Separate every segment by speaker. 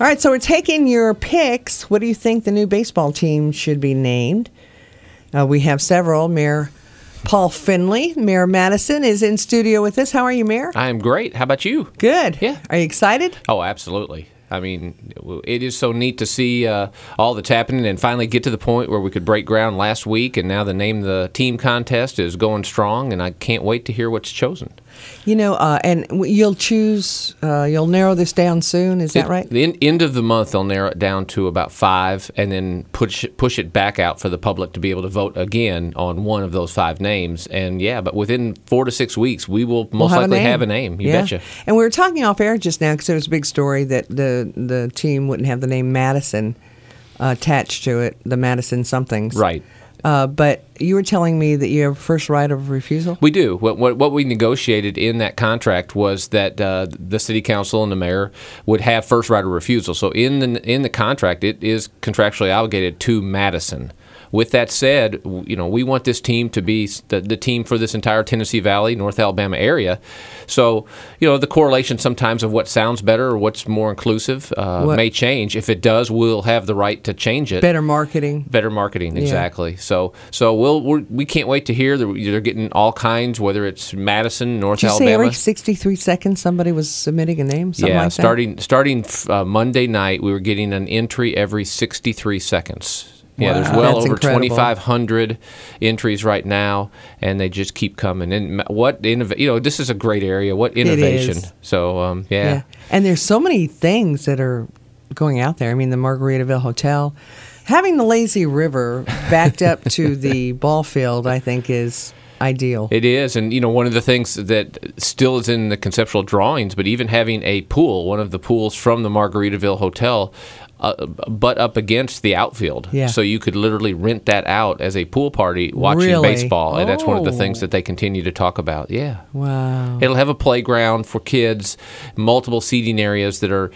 Speaker 1: All right, so we're taking your picks. What do you think the new baseball team should be named? Uh, we have several. Mayor Paul Finley, Mayor Madison, is in studio with us. How are you, Mayor?
Speaker 2: I am great. How about you?
Speaker 1: Good.
Speaker 2: Yeah.
Speaker 1: Are you excited?
Speaker 2: Oh, absolutely. I mean, it is so neat to see uh, all that's happening and finally get to the point where we could break ground last week, and now the name the team contest is going strong, and I can't wait to hear what's chosen.
Speaker 1: You know, uh, and you'll choose, uh, you'll narrow this down soon. Is that right?
Speaker 2: The en- end of the month, they'll narrow it down to about five, and then push it, push it back out for the public to be able to vote again on one of those five names. And yeah, but within four to six weeks, we will most
Speaker 1: We'll have
Speaker 2: likely
Speaker 1: name.
Speaker 2: have a name. You
Speaker 1: yeah.
Speaker 2: betcha.
Speaker 1: And we were talking off air just now because there was a big story that the the team wouldn't have the name Madison uh, attached to it, the Madison somethings.
Speaker 2: Right.
Speaker 1: Uh, but you were telling me that you have first right of refusal.
Speaker 2: We do. What, what, what we negotiated in that contract was that uh, the city council and the mayor would have first right of refusal. So in the in the contract, it is contractually obligated to Madison. With that said, you know we want this team to be the, the team for this entire Tennessee Valley, North Alabama area. So you know the correlation sometimes of what sounds better or what's more inclusive uh,
Speaker 1: What-
Speaker 2: may change. If it does, we'll have the right to change it
Speaker 1: Better marketing.
Speaker 2: better marketing exactly so so we'll we're, we can't wait to hear that they're getting all kinds whether it's madison north
Speaker 1: Did you say every 63 seconds somebody was submitting a name? Something
Speaker 2: yeah
Speaker 1: like that?
Speaker 2: starting starting uh, monday night we were getting an entry every 63 seconds yeah, there's well
Speaker 1: That's
Speaker 2: over 2,500 entries right now, and they just keep coming. And what innov- you know, this is a great area. What innovation! So, um, yeah.
Speaker 1: Yeah. And there's so many things that are going out there. I mean, the Margaritaville Hotel. Having the lazy river backed up to the ball field, I think, is ideal.
Speaker 2: It is, and you know, one of the things that still is in the conceptual drawings, but even having a pool, one of the pools from the Margaritaville Hotel, uh, butt up against the outfield,
Speaker 1: Yeah.
Speaker 2: so you could literally rent that out as a pool party watching
Speaker 1: Really?
Speaker 2: baseball, and that's one of the
Speaker 1: Oh.
Speaker 2: things that they continue to talk about. Yeah.
Speaker 1: wow.
Speaker 2: It'll have a playground for kids, multiple seating areas that are,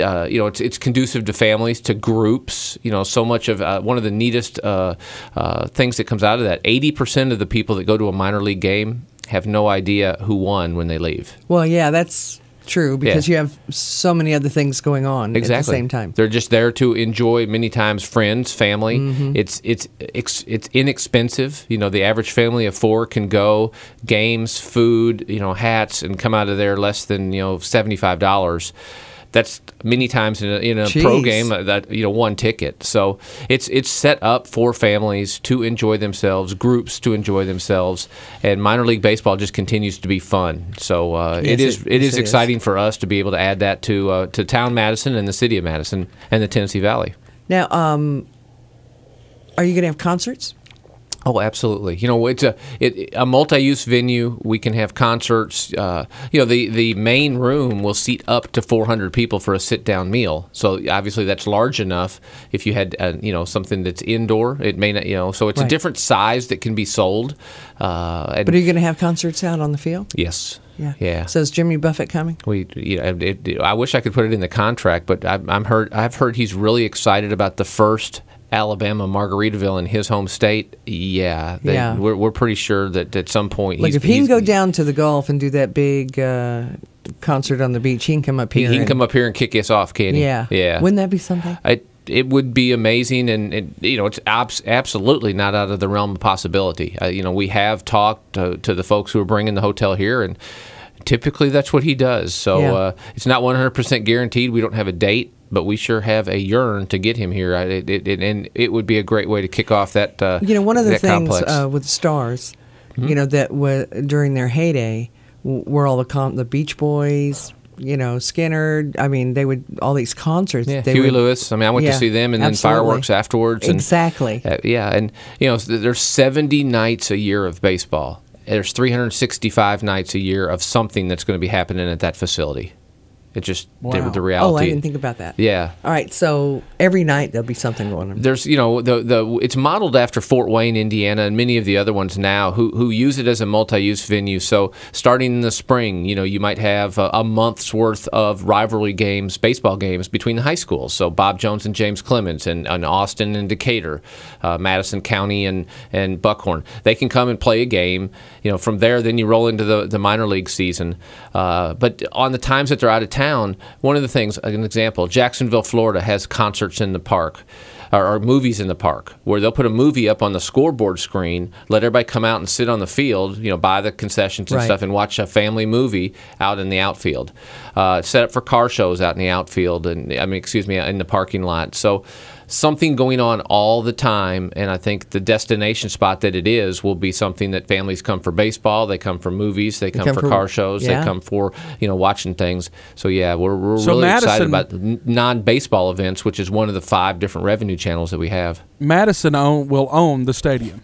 Speaker 2: uh, you know, it's, it's conducive to families, to groups. You know, so much of uh, one of the neatest uh, uh, things that comes out of that 80% of the people that go to a minor league game have no idea who won when they leave.
Speaker 1: Well, yeah, that's true because you have so many other things going on
Speaker 2: Exactly.
Speaker 1: at the same time.
Speaker 2: They're just there to enjoy many times friends, family.
Speaker 1: Mm-hmm.
Speaker 2: It's it's it's it's inexpensive. You know, the average family of four can go games, food, you know, hats, and come out of there less than you know seventy five dollars. That's many times in a, in a pro game uh, that you know one ticket. So it's it's set up for families to enjoy themselves, groups to enjoy themselves, and minor league baseball just continues to be fun. So uh,
Speaker 1: Yes,
Speaker 2: it is
Speaker 1: it-
Speaker 2: it is
Speaker 1: it is.
Speaker 2: exciting for us to be able to add that to uh, to town Madison and the city of Madison and the Tennessee Valley.
Speaker 1: Now, um, are you going to have concerts?
Speaker 2: Oh, absolutely. You know, it's a it, a multi-use venue. We can have concerts. Uh, you know, the the main room will seat up to 400 people for a sit-down meal. So obviously, that's large enough. If you had, uh, you know, something that's indoor, it may not. You know, so it's
Speaker 1: Right.
Speaker 2: a different size that can be sold. Uh, and
Speaker 1: But are you going to have concerts out on the field?
Speaker 2: yes,
Speaker 1: Yeah.
Speaker 2: yeah.
Speaker 1: So is Jimmy Buffett coming?
Speaker 2: We, you know, it, it- I wish I could put it in the contract, but I've, I'm heard. I've heard he's really excited about the first Alabama Margaritaville in his home state. Yeah, they,
Speaker 1: Yeah.
Speaker 2: We're, we're pretty sure that at some point,
Speaker 1: Like if he can go down to the Gulf and do that big uh, concert on the beach, he can come up here.
Speaker 2: he can
Speaker 1: and-
Speaker 2: come up here and kick us off, can he?
Speaker 1: Yeah.
Speaker 2: yeah.
Speaker 1: Wouldn't that be something?
Speaker 2: it, it would be amazing, and it, you know, it's abs- absolutely not out of the realm of possibility. Uh, you know, we have talked to, to the folks who are bringing the hotel here, and typically that's what he does. So
Speaker 1: Yeah.
Speaker 2: uh, it's not 100% guaranteed. We don't have a date, but we sure have a yearn to get him here. I- It, it, it, and it would be a great way to kick off that. Uh,
Speaker 1: You know, one of the things uh, with the stars,
Speaker 2: Hmm?
Speaker 1: you know, that wa during their heyday, w- were all the con- the Beach Boys, you know, Skynyrd. I mean, they would all these concerts.
Speaker 2: yeah,
Speaker 1: they
Speaker 2: Huey
Speaker 1: would-
Speaker 2: Lewis. I mean, I went
Speaker 1: Yeah,
Speaker 2: to see them, and then fireworks afterwards. And,
Speaker 1: Exactly.
Speaker 2: Uh, yeah, and you know, there's 70 nights a year of baseball. There's 365 nights a year of something that's going to be happening at that facility. It just the,
Speaker 1: Wow.
Speaker 2: the reality.
Speaker 1: Oh, I didn't think about that.
Speaker 2: Yeah.
Speaker 1: All right, so every night there'll be something going on.
Speaker 2: There's, you know, the the it's modeled after Fort Wayne, Indiana, and many of the other ones now who who use it as a multi-use venue. So starting in the spring, you know, you might have a, a month's worth of rivalry games, baseball games between the high schools. So Bob Jones and James Clemens, and, and Austin and Decatur, uh, Madison County and and Buckhorn. They can come and play a game. You know, from there, then you roll into the the minor league season. Uh, but on the times that they're out of town town, one of the things, an example, Jacksonville, Florida has concerts in the park. Or, movies in the park where they'll put a movie up on the scoreboard screen, let everybody come out and sit on the field, you know, buy the concessions and
Speaker 1: Right.
Speaker 2: stuff, and watch a family movie out in the outfield. Uh, set up for car shows out in the outfield, and I mean, excuse me, in the parking lot. So something going on all the time, and I think the destination spot that it is will be something that families come for baseball, they come for movies, they come,
Speaker 1: come
Speaker 2: for,
Speaker 1: for-
Speaker 2: car shows,
Speaker 1: yeah.
Speaker 2: they come for you know watching things. So yeah, we're, we're
Speaker 3: So
Speaker 2: really excited about non-baseball events, which is one of the five different revenue channels that we have.
Speaker 3: Madison own, will own the stadium.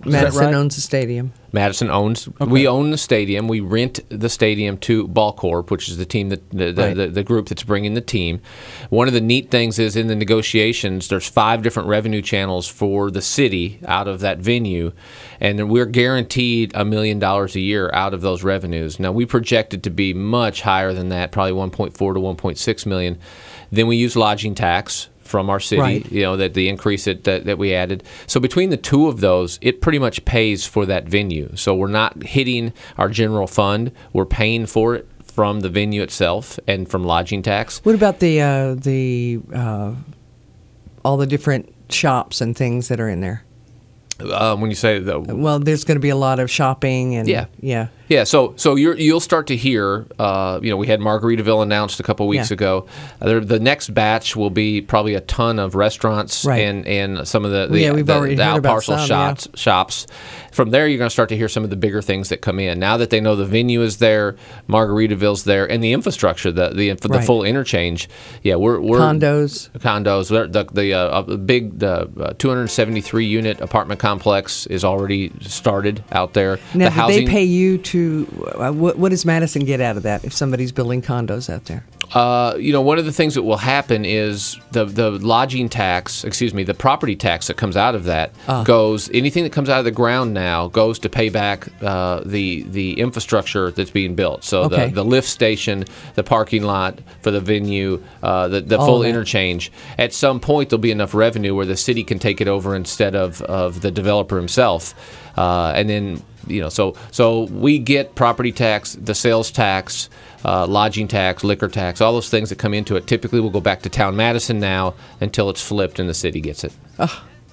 Speaker 3: that
Speaker 1: Madison
Speaker 3: right?
Speaker 1: owns the stadium.
Speaker 2: Madison owns. We own the stadium. We rent the stadium to Ball Corp, which is the team that the, the,
Speaker 1: Right.
Speaker 2: the, the group that's bringing the team. One of the neat things is in the negotiations, there's five different revenue channels for the city out of that venue, and we're guaranteed a million dollars a year out of those revenues. Now we project it to be much higher than that, probably 1.4 to 1.6 million. Then we use lodging tax from our city
Speaker 1: Right.
Speaker 2: you know that the increase that, that that we added so between the two of those it pretty much pays for that venue so we're not hitting our general fund we're paying for it from the venue itself and from lodging tax
Speaker 1: What about the uh, the uh, all the different shops and things that are in there?
Speaker 2: um, when you say the,
Speaker 1: Well, there's going to be a lot of shopping and
Speaker 2: Yeah.
Speaker 1: yeah.
Speaker 2: Yeah, so so you're, you'll start to hear. Uh, you know, we had Margaritaville announced a couple weeks
Speaker 1: Yeah.
Speaker 2: ago. Uh, the next batch will be probably a ton of restaurants
Speaker 1: Right.
Speaker 2: and and some of the, the,
Speaker 1: Yeah, we've
Speaker 2: the,
Speaker 1: already
Speaker 2: the
Speaker 1: heard
Speaker 2: out parcel
Speaker 1: some, yeah.
Speaker 2: shops. Shops. From there, you're going to start to hear some of the bigger things that come in. Now that they know the venue is there, Margaritaville's there, and the infrastructure, the the, the
Speaker 1: Right.
Speaker 2: full interchange. Yeah, we're, we're
Speaker 1: Condos.
Speaker 2: condos. The the uh, uh, big the uh, 273 unit apartment complex is already started out there.
Speaker 1: Now,
Speaker 2: the housing,
Speaker 1: they pay you to? Uh, what, what does Madison get out of that if somebody's building condos out there?
Speaker 2: Uh, you know, one of the things that will happen is the the lodging tax, excuse me, the property tax that comes out of that
Speaker 1: Ah.
Speaker 2: goes anything that comes out of the ground now goes to pay back uh, the the infrastructure that's being built. So
Speaker 1: Okay.
Speaker 2: the the lift station, the parking lot for the venue, uh, the the
Speaker 1: All
Speaker 2: full interchange. At some point, there'll be enough revenue where the city can take it over instead of of the developer himself, uh, and then you know, so so we get property tax, the sales tax, uh, lodging tax, liquor tax, all those things that come into it. Typically, we'll go back to town Madison now until it's flipped and the city gets it.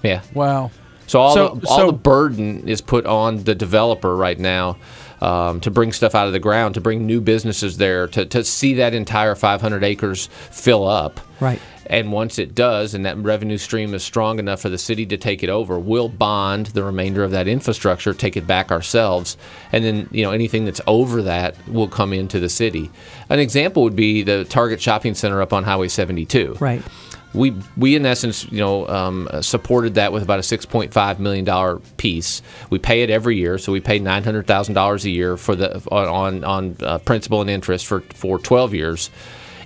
Speaker 2: Yeah.
Speaker 3: Wow.
Speaker 2: So all
Speaker 3: So-
Speaker 2: the, all
Speaker 3: so-
Speaker 2: the burden is put on the developer right now um, to bring stuff out of the ground, to bring new businesses there, to, to see that entire 500 acres fill up.
Speaker 1: Right.
Speaker 2: And once it does, and that revenue stream is strong enough for the city to take it over, we'll bond the remainder of that infrastructure, take it back ourselves, and then you know anything that's over that will come into the city. An example would be the Target Shopping Center up on Highway 72
Speaker 1: Right.
Speaker 2: we we in essence you know um, supported that with about a 6.5 million dollar piece. We pay it every year, so we pay 900 thousand dollars a year for the on on, on uh, principal and interest for for 12 years.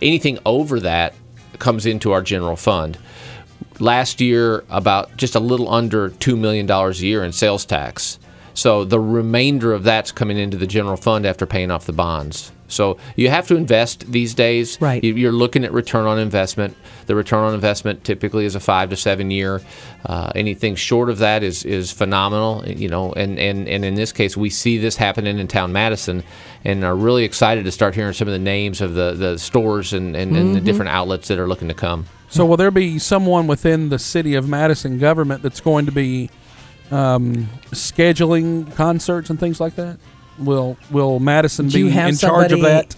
Speaker 2: Anything over that comes into our general fund. Last year, about just a little under two million dollars a year in sales tax. So the remainder of that's coming into the general fund after paying off the bonds. So you have to invest these days.
Speaker 1: Right.
Speaker 2: You- You're looking at return on investment. The return on investment typically is a five to seven year. Uh, anything short of that is is phenomenal. You know, and, and and in this case, we see this happening in town Madison, and are really excited to start hearing some of the names of the, the stores and, and, and the different outlets that are looking to come.
Speaker 3: So will there be someone within the city of Madison government that's going to be um, scheduling concerts and things like that? Will Will Madison
Speaker 1: Do you
Speaker 3: be
Speaker 1: have
Speaker 3: in charge of
Speaker 1: somebody-
Speaker 3: that?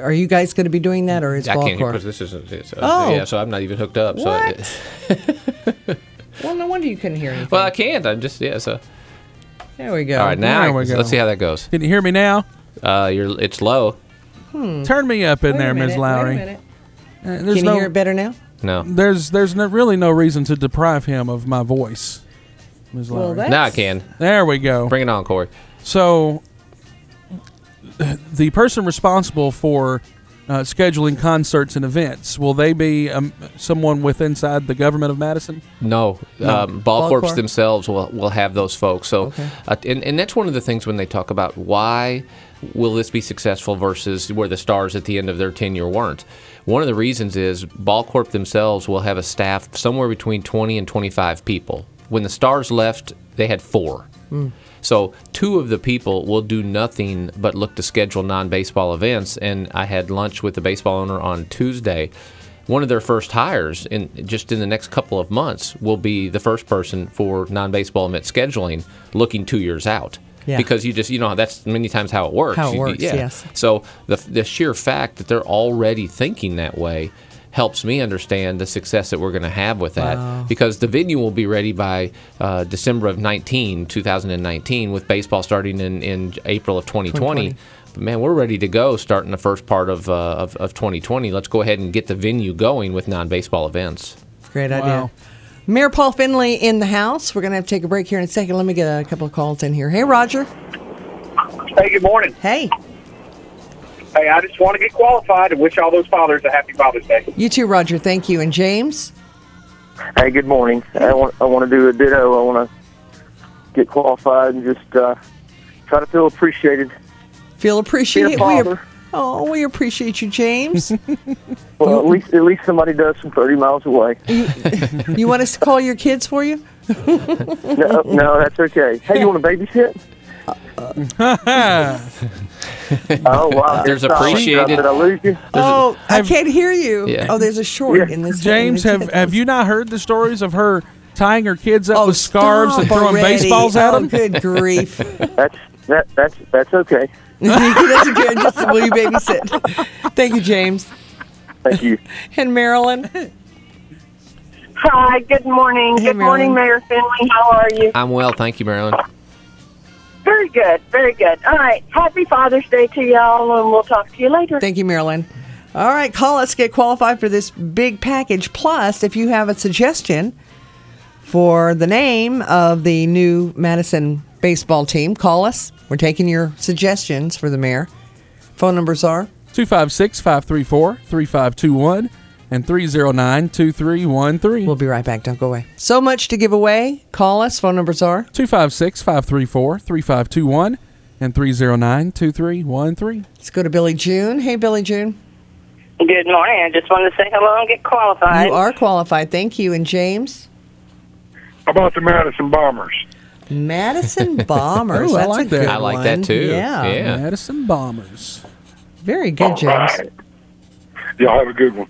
Speaker 1: Are you guys going to be doing that, or is
Speaker 2: I
Speaker 1: Ball
Speaker 2: can't hear
Speaker 1: Corp?
Speaker 2: because this is it's, uh,
Speaker 1: Oh.
Speaker 2: yeah. So I'm not even hooked up. So
Speaker 1: What? Well, no wonder you couldn't hear anything.
Speaker 2: well, I can't. I'm just yeah. So
Speaker 1: there we go.
Speaker 2: all right now
Speaker 3: There
Speaker 2: I-
Speaker 3: we go.
Speaker 2: let's see how that goes.
Speaker 3: Can you hear me now?
Speaker 2: Uh, you're it's low.
Speaker 3: Turn me up in
Speaker 1: Wait a
Speaker 3: there,
Speaker 1: minute,
Speaker 3: Ms.
Speaker 1: wait a
Speaker 3: Lowry.
Speaker 1: minute.
Speaker 3: Uh, There's
Speaker 1: Can you
Speaker 3: no,
Speaker 1: hear it better now?
Speaker 2: No.
Speaker 3: There's there's no, really no reason to deprive him of my voice, Ms.
Speaker 1: Well,
Speaker 3: Lowry.
Speaker 1: that-
Speaker 2: Now I can.
Speaker 3: there we go.
Speaker 2: Bring it on, Corey.
Speaker 3: So, the person responsible for uh, scheduling concerts and events will they be um, someone with inside the government of Madison?
Speaker 2: No, Um, ball,
Speaker 1: Ball
Speaker 2: corps
Speaker 1: corps?
Speaker 2: themselves will, will have those folks. So,
Speaker 1: Okay.
Speaker 2: uh, and, and that's one of the things when they talk about why will this be successful versus where the stars at the end of their tenure weren't. One of the reasons is Ball Corp themselves will have a staff somewhere between 20 and 25 people. When the stars left, they had four. So two of the people will do nothing but look to schedule non-baseball events. And I had lunch with the baseball owner on Tuesday. One of their first hires in just in the next couple of months will be the first person for non-baseball event scheduling, looking two years out.
Speaker 1: Yeah.
Speaker 2: Because you just you know that's many times how it works.
Speaker 1: How it
Speaker 2: You-
Speaker 1: works,
Speaker 2: yeah.
Speaker 1: yes.
Speaker 2: So the the sheer fact that they're already thinking that way helps me understand the success that we're going to have with that
Speaker 1: Wow.
Speaker 2: because the venue will be ready by uh, December of 19, 2019, with baseball starting in, in April of 2020.
Speaker 1: 2020.
Speaker 2: But man, we're ready to go starting the first part of, uh, of, of 2020. Let's go ahead and get the venue going with non baseball events.
Speaker 1: Great idea.
Speaker 3: Wow.
Speaker 1: Mayor Paul Finley in the house. We're going to have to take a break here in a second. Let me get a couple of calls in here. Hey, Roger.
Speaker 4: Hey, good morning.
Speaker 1: Hey,
Speaker 4: Hey, I just want to get qualified and wish all those fathers a happy Father's Day.
Speaker 1: you too, Roger. Thank you. And James?
Speaker 5: Hey, good morning. I want I want to do a ditto. I want to get qualified and just uh, try to feel appreciated.
Speaker 1: Feel appreciated.
Speaker 5: Dear
Speaker 1: We,
Speaker 5: Father.
Speaker 1: oh, we appreciate you, James.
Speaker 5: Well, at least at least somebody does from thirty miles away.
Speaker 1: you want us to call your kids for you?
Speaker 5: No, no, that's okay. Hey, you want to babysit? Oh wow,
Speaker 2: There's
Speaker 5: It's,
Speaker 2: appreciated-
Speaker 5: Did I lose you?
Speaker 1: oh, I can't hear you.
Speaker 2: Yeah.
Speaker 1: Oh, there's a short
Speaker 5: Yeah.
Speaker 1: in this.
Speaker 3: James,
Speaker 1: in
Speaker 3: have
Speaker 1: this-
Speaker 3: have you not heard the stories of her tying her kids up
Speaker 1: Oh,
Speaker 3: with scarves and throwing
Speaker 1: already.
Speaker 3: baseballs at
Speaker 1: oh,
Speaker 3: them?
Speaker 1: good grief.
Speaker 5: That's that that's that's okay.
Speaker 1: That's good. Just will you babysit? Thank you, James.
Speaker 5: Thank you.
Speaker 1: And Marilyn.
Speaker 6: Hi, good morning.
Speaker 1: Hey,
Speaker 6: good morning, Mayor Finley. How are you?
Speaker 2: I'm well, thank you, Marilyn.
Speaker 6: Very good, very good. All right, happy Father's Day to y'all, and we'll talk to you later.
Speaker 1: Thank you, Marilyn. All right, call us, get qualified for this big package. Plus, if you have a suggestion for the name of the new Madison baseball team, call us. We're taking your suggestions for the mayor. Phone numbers are
Speaker 3: 256 534 3521 and 309 2313.
Speaker 1: We'll be right back. Don't go away. So much to give away. Call us. Phone numbers are
Speaker 3: 256 534 3521 and 309 2313.
Speaker 1: let's go to Billy June. Hey, Billy June.
Speaker 6: Good morning. I just wanted to say hello and get qualified.
Speaker 1: You are qualified. Thank you. And James?
Speaker 7: How about the Madison Bombers?
Speaker 1: Madison oh, Bombers.
Speaker 3: Ooh, I like that.
Speaker 2: I like
Speaker 1: one.
Speaker 2: that too.
Speaker 1: Yeah.
Speaker 2: Yeah.
Speaker 3: Madison Bombers.
Speaker 1: Very good, James.
Speaker 7: All right. Y'all have a good one.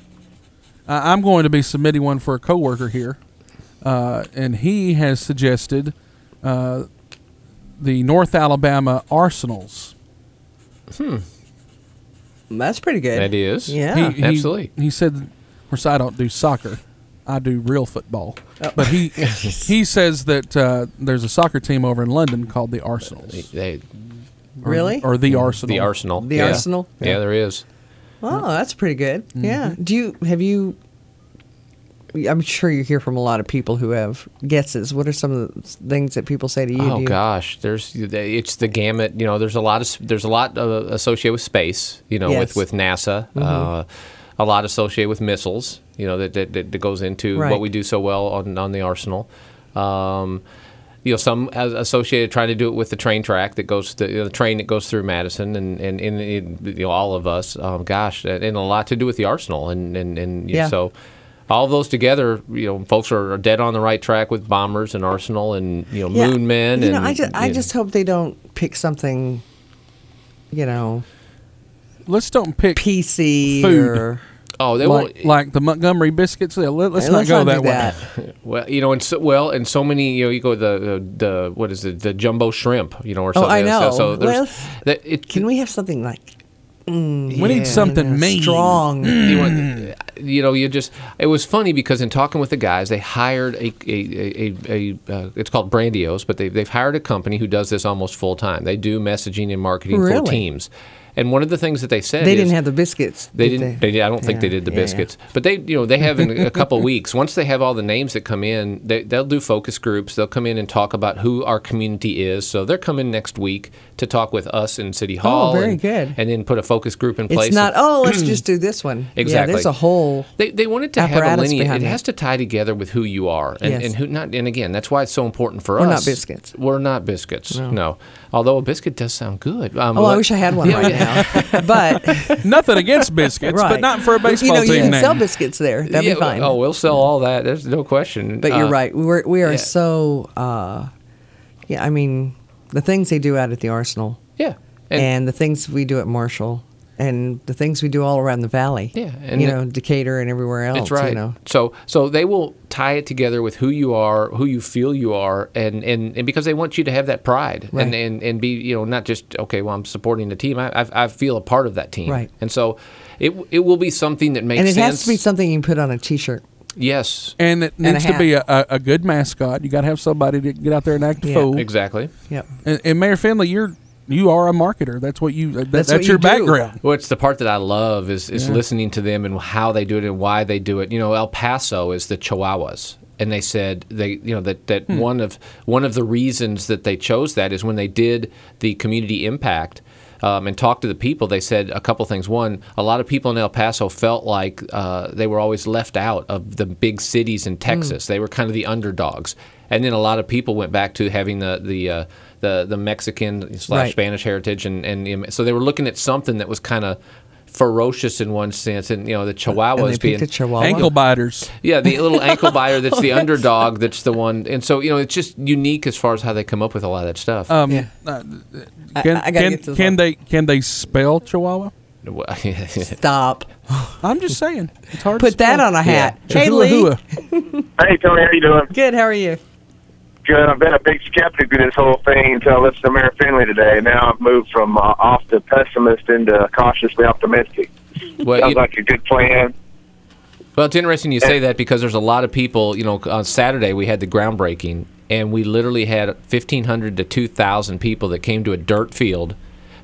Speaker 3: Uh, I'm going to be submitting one for a coworker here, uh, and he has suggested uh, the North Alabama Arsenals. Hmm.
Speaker 1: That's pretty good.
Speaker 2: That is.
Speaker 1: Yeah.
Speaker 3: He, he-
Speaker 2: Absolutely.
Speaker 3: He said, of course, I don't do soccer. I do real football.
Speaker 1: Oh.
Speaker 3: But he he says that uh, there's a soccer team over in London called the Arsenals.
Speaker 2: They,
Speaker 3: Or-
Speaker 1: Really?
Speaker 3: Or the Arsenal.
Speaker 2: the Arsenal.
Speaker 1: The
Speaker 2: yeah.
Speaker 1: Arsenal?
Speaker 2: Yeah, there is.
Speaker 1: Oh, that's pretty good.
Speaker 3: Mm-hmm.
Speaker 1: Yeah. Do you have you? I'm sure you hear from a lot of people who have guesses. What are some of the things that people say to you?
Speaker 2: Oh
Speaker 1: you-
Speaker 2: gosh, there's it's the gamut. You know, there's a lot of there's a lot uh, associated with space. You know,
Speaker 1: Yes. Mm-hmm.
Speaker 2: with with NASA. Uh, a lot associated with missiles. You know, that that, that, that goes into
Speaker 1: Right.
Speaker 2: what we do so well on on the arsenal. Um, you know, some as associated trying to do it with the train track that goes to you know, the train that goes through Madison, and and, and, and you know all of us. Um, gosh, and a lot to do with the arsenal, and and and
Speaker 1: Yeah.
Speaker 2: so all of those together, you know, folks are, are dead on the right track with bombers and arsenal and you know
Speaker 1: Yeah.
Speaker 2: moon men.
Speaker 1: You
Speaker 2: and
Speaker 1: know, I just I just hope they don't pick something. You know,
Speaker 3: Let's don't pick
Speaker 1: PC
Speaker 3: Food.
Speaker 1: or
Speaker 2: oh they
Speaker 3: like,
Speaker 2: won't
Speaker 3: like the Montgomery biscuits. Yeah, let, us
Speaker 1: Hey,
Speaker 3: not
Speaker 1: let's
Speaker 3: go
Speaker 1: not
Speaker 3: that
Speaker 1: do
Speaker 3: way.
Speaker 2: well you know and so well and so many you know you go the the, the what is it the jumbo shrimp you know or something.
Speaker 1: Oh,
Speaker 2: something
Speaker 1: I know.
Speaker 2: so there's
Speaker 1: Well,
Speaker 2: that it
Speaker 1: Can we have something like? mm,
Speaker 3: We need something
Speaker 1: you know,
Speaker 3: mean.
Speaker 1: strong.
Speaker 2: you, want, you know, you just. It was funny because in talking with the guys, they hired a a, a, a, a uh, it's called Brandiose, but they they've hired a company who does this almost full time. They do messaging and marketing for teams. And one of the things that they said
Speaker 1: They didn't have the biscuits.
Speaker 2: They
Speaker 1: did
Speaker 2: didn't. They? I don't think they did the
Speaker 1: yeah, yeah.
Speaker 2: biscuits, but they, you know, they have in a couple weeks. Once they have all the names that come in, they, they'll do focus groups. They'll come in and talk about who our community is. So they're coming next week to talk with us in City oh, Hall.
Speaker 1: Oh, very
Speaker 2: and,
Speaker 1: good.
Speaker 2: And then put a focus group in place.
Speaker 1: It's not. Oh, let's just do this one. Yeah,
Speaker 2: Exactly.
Speaker 1: there's a whole.
Speaker 2: They, they wanted to have a lineage. It
Speaker 1: behind
Speaker 2: has to tie together with who you are, and,
Speaker 1: Yes.
Speaker 2: and who not. And again, that's why it's so important for us.
Speaker 1: We're not biscuits.
Speaker 2: We're not biscuits. No. Although a biscuit does sound good. Um,
Speaker 1: Oh, I wish I had one
Speaker 2: Yeah,
Speaker 1: right
Speaker 2: yeah.
Speaker 1: now. But
Speaker 3: Nothing against biscuits,
Speaker 1: right,
Speaker 3: but not for a baseball
Speaker 1: You know,
Speaker 3: team
Speaker 1: you can
Speaker 3: name.
Speaker 1: sell biscuits there. That'd
Speaker 2: Yeah,
Speaker 1: be fine.
Speaker 2: Oh, we'll sell all that. There's no question.
Speaker 1: But you're
Speaker 2: Uh,
Speaker 1: right. We were we are
Speaker 2: yeah.
Speaker 1: so. Uh, yeah, I mean, the things they do out at the Arsenal,
Speaker 2: Yeah.
Speaker 1: and, the things we do at Marshall, and the things we do all around the valley.
Speaker 2: Yeah, and
Speaker 1: you know, Decatur and everywhere else.
Speaker 2: That's right.
Speaker 1: You know,
Speaker 2: So so they will tie it together with who you are, who you feel you are, and, and, and because they want you to have that pride
Speaker 1: Right.
Speaker 2: and, and and be you know not just okay well I'm supporting the team I, I, I feel a part of that team
Speaker 1: Right.
Speaker 2: and so it it will be something that makes
Speaker 1: and it
Speaker 2: sense.
Speaker 1: has to be something you can put on a T-shirt.
Speaker 2: yes
Speaker 3: And it
Speaker 1: a
Speaker 3: needs to be a, a, a good mascot. You got to have somebody to get out there and act a
Speaker 1: Yeah.
Speaker 3: fool.
Speaker 2: exactly.
Speaker 1: Yep.
Speaker 3: And, and Mayor Finley, you're you are a marketer. That's what you. That,
Speaker 1: That's
Speaker 3: that's
Speaker 1: what
Speaker 3: your
Speaker 1: you
Speaker 3: background.
Speaker 2: Well, it's the part that I love is, is listening to them and how they do it and why they do it. You know, El Paso is the Chihuahuas, and they said they, you know, that that hmm. one of one of the reasons that they chose that is when they did the community impact. Um, and talked to the people, they said a couple things. One, a lot of people in El Paso felt like uh, they were always left out of the big cities in Texas. They were kind of the underdogs. And then a lot of people went back to having the the uh, the, the Mexican slash
Speaker 1: Right.
Speaker 2: Spanish heritage, and, and so they were looking at something that was kind of ferocious in one sense, and you know the
Speaker 1: And
Speaker 2: Chihuahuas
Speaker 1: they
Speaker 2: being
Speaker 1: picked a Chihuahua.
Speaker 3: Ankle biters.
Speaker 2: yeah the little ankle biter that's the underdog that's the one, and so you know it's just unique as far as how they come up with a lot of that stuff.
Speaker 3: Um,
Speaker 1: Yeah.
Speaker 3: uh,
Speaker 1: I-
Speaker 3: can
Speaker 1: I gotta
Speaker 3: can,
Speaker 1: get
Speaker 3: can
Speaker 1: phone.
Speaker 3: they can they spell Chihuahua?
Speaker 1: Stop.
Speaker 3: I'm just saying. It's hard. to
Speaker 1: Put that on a hat.
Speaker 2: Yeah.
Speaker 1: Hey, Lee.
Speaker 5: Hey, Tony, how you doing?
Speaker 1: Good. How are you?
Speaker 5: Good. I've been a big skeptic of this whole thing until I listened to Mayor Finley today. Now I've moved from uh, off pessimist into cautiously optimistic.
Speaker 2: well,
Speaker 5: Sounds
Speaker 2: you-
Speaker 5: like a good plan.
Speaker 2: Well, it's interesting you say that because there's a lot of people. You know, on Saturday we had the groundbreaking, and we literally had 1,500 to 2,000 people that came to a dirt field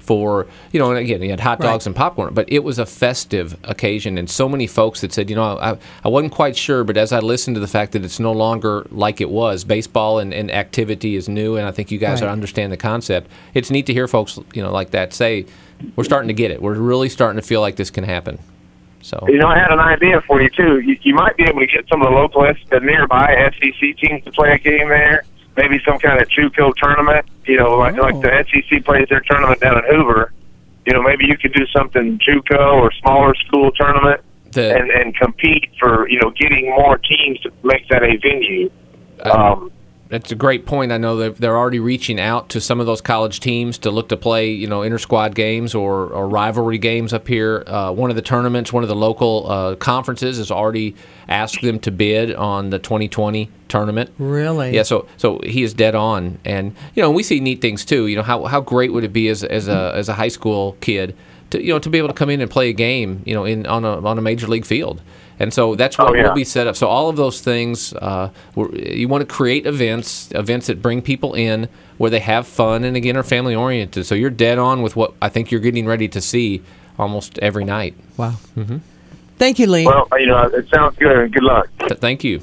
Speaker 2: for you know. And again, you had hot dogs
Speaker 1: Right.
Speaker 2: and popcorn, but it was a festive occasion, and so many folks that said, you know, I, I wasn't quite sure, but as I listened to the fact that it's no longer like it was, baseball and, and activity is new, and I think you guys
Speaker 1: Right.
Speaker 2: understand the concept. It's neat to hear folks, you know, like that say, we're starting to get it. We're really starting to feel like this can happen. So.
Speaker 5: You know, I had an idea for you too. You, you might be able to get some of the local, the nearby SEC teams to play a game there. Maybe some kind of JUCO tournament. You know, like
Speaker 3: Oh.
Speaker 5: like the SEC plays their tournament down in Hoover. You know, maybe you could do something JUCO or smaller school tournament
Speaker 2: The-
Speaker 5: and and compete for you know getting more teams to make that a venue. Um,
Speaker 2: That's a great point. I know they're already reaching out to some of those college teams to look to play, you know, inter squad games or, or rivalry games up here. Uh, one of the tournaments, one of the local uh, conferences, has already asked them to bid on the 2020 tournament.
Speaker 1: Really?
Speaker 2: Yeah, so so he is dead on, and you know we see neat things too. You know how, how great would it be as, as a as a high school kid to you know to be able to come in and play a game you know in on a on a major league field, and so that's what
Speaker 5: Oh, yeah.
Speaker 2: will be set up. So all of those things, uh, you want to create events, events that bring people in where they have fun and again are family oriented. So you're dead on with what I think you're getting ready to see almost every night.
Speaker 1: Wow. Mhm. Thank you, Lee.
Speaker 5: well, you know, it sounds good. and Good luck.
Speaker 2: Thank you.